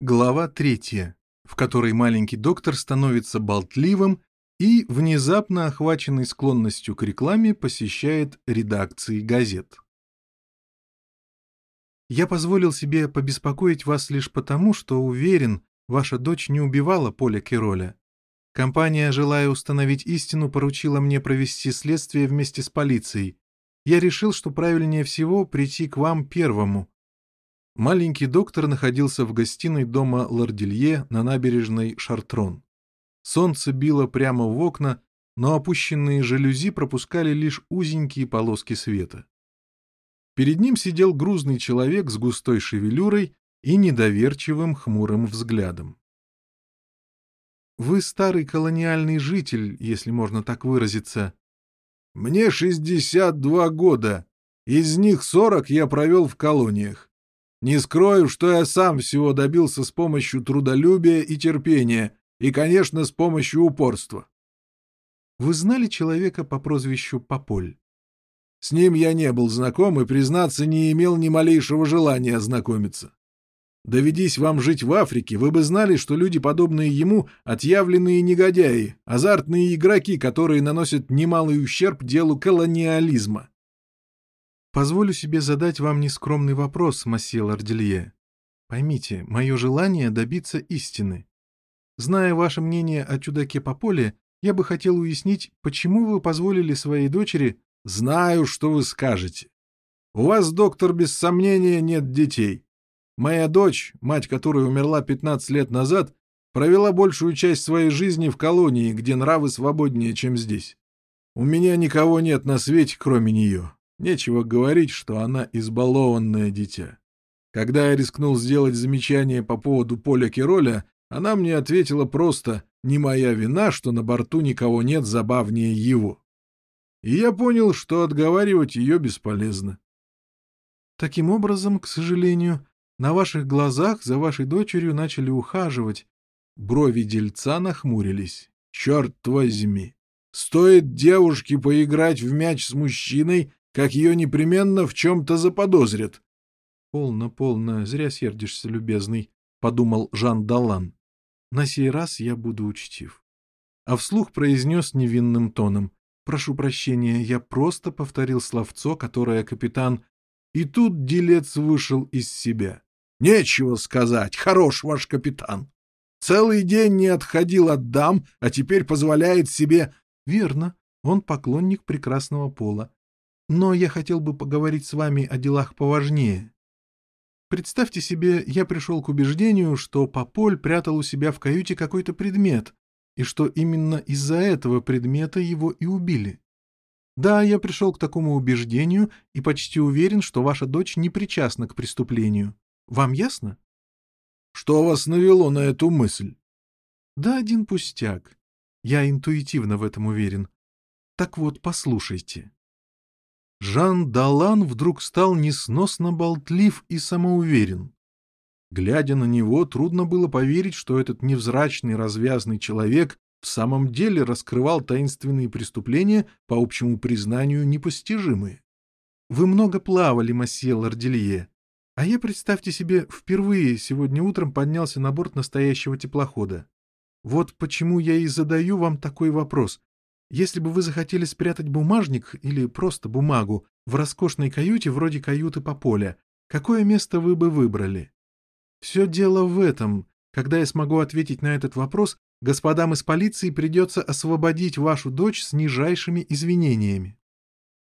Глава третья, в которой маленький доктор становится болтливым и, внезапно охваченный склонностью к рекламе, посещает редакции газет. Я позволил себе побеспокоить вас лишь потому, что уверен, ваша дочь не убивала Поля Кероля. Компания, желая установить истину, поручила мне провести следствие вместе с полицией. Я решил, что правильнее всего прийти к вам первому. Маленький доктор находился в гостиной дома Лорделье на набережной Шартрон. Солнце било прямо в окна, но опущенные жалюзи пропускали лишь узенькие полоски света. Перед ним сидел грузный человек с густой шевелюрой и недоверчивым хмурым взглядом. «Вы старый колониальный житель, если можно так выразиться». «Мне 62 года. Из них 40 я провел в колониях. Не скрою, что я сам всего добился с помощью трудолюбия и терпения, и, конечно, с помощью упорства. Вы знали человека по прозвищу Пополь? С ним я не был знаком и, признаться, не имел ни малейшего желания ознакомиться. Доведись вам жить в Африке, вы бы знали, что люди, подобные ему, отъявленные негодяи, азартные игроки, которые наносят немалый ущерб делу колониализма. Позволю себе задать вам нескромный вопрос, масье Лорделье. Поймите, мое желание добиться истины. Зная ваше мнение о чудаке по поле, я бы хотел уяснить, почему вы позволили своей дочери... Знаю, что вы скажете. У вас, доктор, без сомнения, нет детей. Моя дочь, мать которой умерла 15 лет назад, провела большую часть своей жизни в колонии, где нравы свободнее, чем здесь. У меня никого нет на свете, кроме нее. Нечего говорить, что она избалованное дитя. Когда я рискнул сделать замечание по поводу Поля Кероля, она мне ответила просто «Не моя вина, что на борту никого нет забавнее его». И я понял, что отговаривать ее бесполезно. Таким образом, к сожалению, на ваших глазах за вашей дочерью начали ухаживать. Брови дельца нахмурились. Черт возьми! Стоит девушке поиграть в мяч с мужчиной, как ее непременно в чем-то заподозрят. — Полно, полно, зря сердишься, любезный, — подумал Жан Далан. — На сей раз я буду учтив. А вслух произнес невинным тоном. — Прошу прощения, я просто повторил словцо, которое капитан... И тут делец вышел из себя. — Нечего сказать, хорош ваш капитан. Целый день не отходил от дам, а теперь позволяет себе... — Верно, он поклонник прекрасного пола. Но я хотел бы поговорить с вами о делах поважнее. Представьте себе, я пришел к убеждению, что Пополь прятал у себя в каюте какой-то предмет, и что именно из-за этого предмета его и убили. Да, я пришел к такому убеждению и почти уверен, что ваша дочь не причастна к преступлению. Вам ясно? Что вас навело на эту мысль? Да один пустяк. Я интуитивно в этом уверен. Так вот, послушайте. Жан Далан вдруг стал несносно болтлив и самоуверен. Глядя на него, трудно было поверить, что этот невзрачный развязный человек в самом деле раскрывал таинственные преступления, по общему признанию, непостижимые. Вы много плавали, масье Лорделье, а я, представьте себе, впервые сегодня утром поднялся на борт настоящего теплохода. Вот почему я и задаю вам такой вопрос. Если бы вы захотели спрятать бумажник или просто бумагу в роскошной каюте вроде каюты по поле, какое место вы бы выбрали? Все дело в этом. Когда я смогу ответить на этот вопрос, господам из полиции придется освободить вашу дочь с нижайшими извинениями.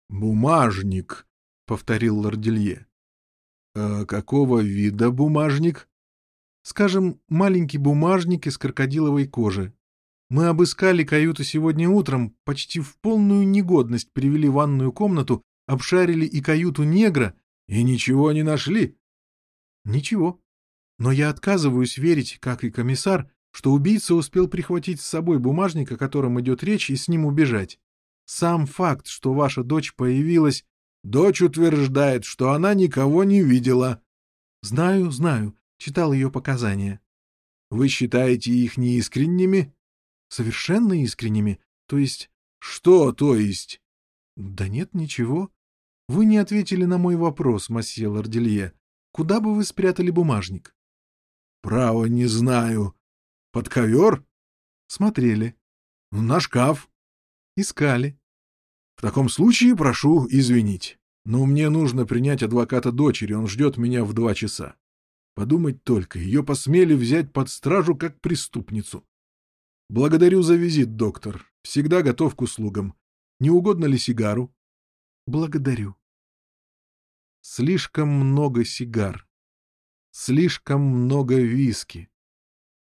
«Бумажник», — повторил Лорделье. «А какого вида бумажник?» «Скажем, маленький бумажник из крокодиловой кожи. Мы обыскали каюту сегодня утром, почти в полную негодность привели ванную комнату, обшарили и каюту негра, и ничего не нашли. Ничего. Но я отказываюсь верить, как и комиссар, что убийца успел прихватить с собой бумажник, о котором идет речь, и с ним убежать. Сам факт, что ваша дочь появилась... Дочь утверждает, что она никого не видела. Знаю, знаю, читал ее показания. Вы считаете их неискренними? Совершенно искренними. То есть... Что то есть? Да нет, ничего. Вы не ответили на мой вопрос, масье Лорделье. Куда бы вы спрятали бумажник? Право, не знаю. Под ковер? Смотрели. На шкаф. Искали. В таком случае прошу извинить. Но мне нужно принять адвоката дочери, он ждет меня в два часа. Подумать только, ее посмели взять под стражу как преступницу. Благодарю за визит, доктор. Всегда готов к услугам. Не угодно ли сигару? Благодарю. Слишком много сигар. Слишком много виски.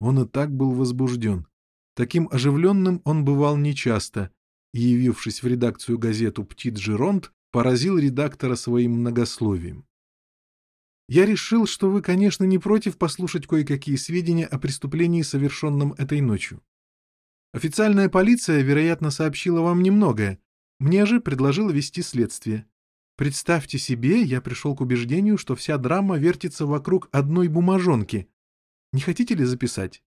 Он и так был возбужден. Таким оживленным он бывал нечасто, и, явившись в редакцию газету «Птит Жиронт», поразил редактора своим многословием. Я решил, что вы, конечно, не против послушать кое-какие сведения о преступлении, совершенном этой ночью. Официальная полиция, вероятно, сообщила вам немногое. Мне же предложила вести следствие. Представьте себе, я пришел к убеждению, что вся драма вертится вокруг одной бумажонки. Не хотите ли записать?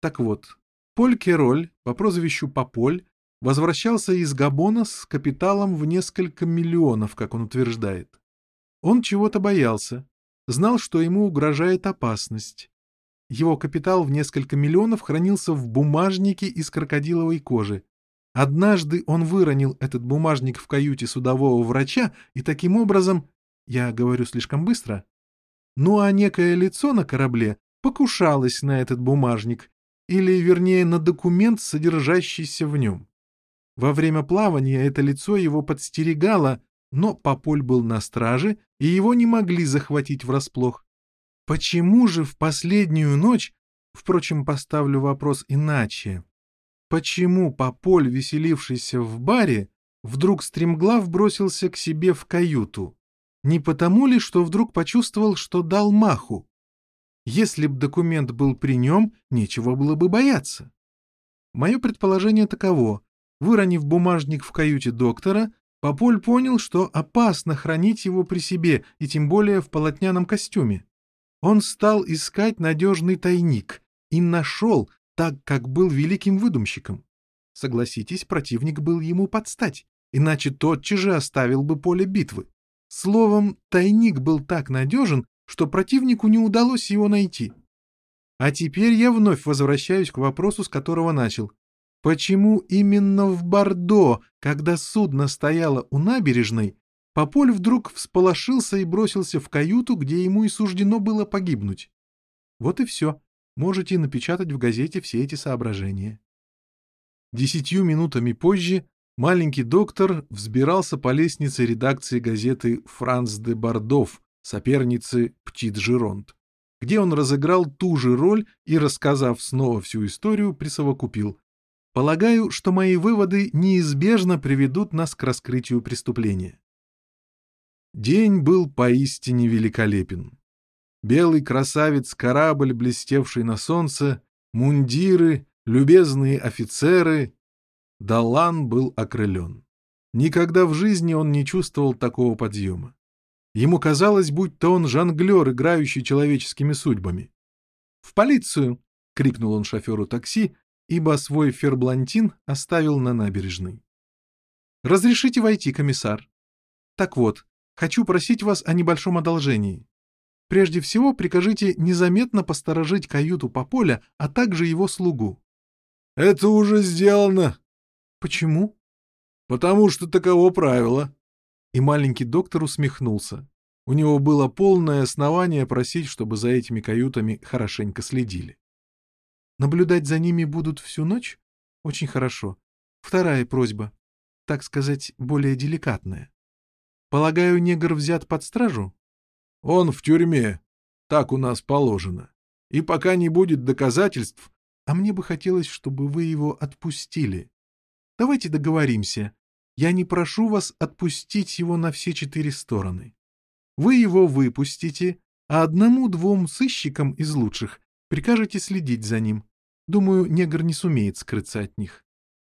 Так вот, Поль Кероль по прозвищу Пополь возвращался из Габона с капиталом в несколько миллионов, как он утверждает. Он чего-то боялся, знал, что ему угрожает опасность. Его капитал в несколько миллионов хранился в бумажнике из крокодиловой кожи. Однажды он выронил этот бумажник в каюте судового врача, и таким образом, я говорю слишком быстро, ну а некое лицо на корабле покушалось на этот бумажник, или, вернее, на документ, содержащийся в нем. Во время плавания это лицо его подстерегало, но Пополь был на страже, и его не могли захватить врасплох. Почему же в последнюю ночь, впрочем, поставлю вопрос иначе, почему Пополь, веселившийся в баре, вдруг стремглав бросился к себе в каюту? Не потому ли, что вдруг почувствовал, что дал маху? Если б документ был при нем, нечего было бы бояться. Мое предположение таково. Выронив бумажник в каюте доктора, Пополь понял, что опасно хранить его при себе, и тем более в полотняном костюме. Он стал искать надежный тайник и нашел, так как был великим выдумщиком. Согласитесь, противник был ему подстать, иначе тотчас же оставил бы поле битвы. Словом, тайник был так надежен, что противнику не удалось его найти. А теперь я вновь возвращаюсь к вопросу, с которого начал. Почему именно в Бордо, когда судно стояло у набережной, Пополь вдруг всполошился и бросился в каюту, где ему и суждено было погибнуть? Вот и все. Можете напечатать в газете все эти соображения. Десятью минутами позже маленький доктор взбирался по лестнице редакции газеты «Франс де Бордов», соперницы «Птит Жиронт», где он разыграл ту же роль и, рассказав снова всю историю, присовокупил. Полагаю, что мои выводы неизбежно приведут нас к раскрытию преступления. День был поистине великолепен. Белый красавец-корабль, блестевший на солнце, мундиры, любезные офицеры. Даллан был окрылен. Никогда в жизни он не чувствовал такого подъема. Ему казалось, будто он жонглер, играющий человеческими судьбами. «В полицию!» — крикнул он шоферу такси, ибо свой ферблантин оставил на набережной. «Разрешите войти, комиссар?» «Так вот, хочу просить вас о небольшом одолжении. Прежде всего прикажите незаметно посторожить каюту Пополя, а также его слугу». «Это уже сделано». «Почему?» «Потому что таково правило». И маленький доктор усмехнулся. У него было полное основание просить, чтобы за этими каютами хорошенько следили. Наблюдать за ними будут всю ночь? Очень хорошо. Вторая просьба, так сказать, более деликатная. Полагаю, негр взят под стражу? Он в тюрьме. Так у нас положено. И пока не будет доказательств... А мне бы хотелось, чтобы вы его отпустили. Давайте договоримся. Я не прошу вас отпустить его на все четыре стороны. Вы его выпустите, а одному-двум сыщикам из лучших Прикажете следить за ним. Думаю, негр не сумеет скрыться от них.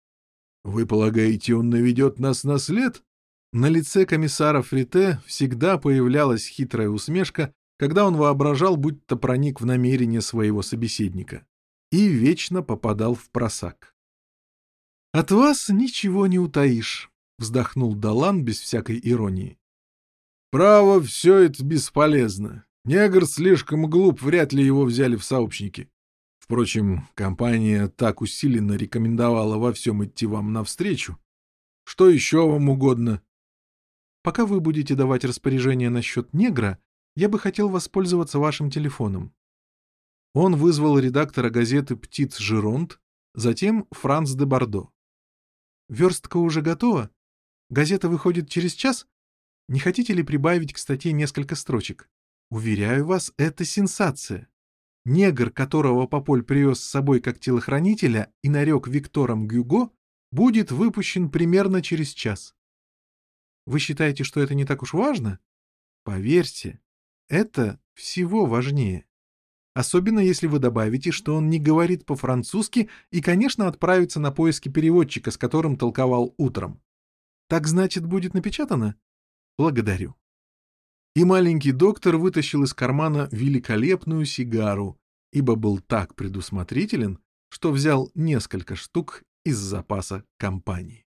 — Вы полагаете, он наведет нас на след? На лице комиссара Фрите всегда появлялась хитрая усмешка, когда он воображал, будто проник в намерение своего собеседника. И вечно попадал в просак. — От вас ничего не утаишь, — вздохнул Далан без всякой иронии. — Право, все это бесполезно. Негр слишком глуп, вряд ли его взяли в сообщники. Впрочем, компания так усиленно рекомендовала во всем идти вам навстречу. Что еще вам угодно? Пока вы будете давать распоряжение насчет негра, я бы хотел воспользоваться вашим телефоном. Он вызвал редактора газеты «Птиц Жиронт», затем Франц де Бордо. Верстка уже готова? Газета выходит через час? Не хотите ли прибавить к статье несколько строчек? Уверяю вас, это сенсация. Негр, которого Пополь привез с собой как телохранителя и нарек Виктором Гюго, будет выпущен примерно через час. Вы считаете, что это не так уж важно? Поверьте, это всего важнее. Особенно если вы добавите, что он не говорит по-французски и, конечно, отправится на поиски переводчика, с которым толковал утром. Так значит, будет напечатано? Благодарю и маленький доктор вытащил из кармана великолепную сигару, ибо был так предусмотрителен, что взял несколько штук из запаса компании.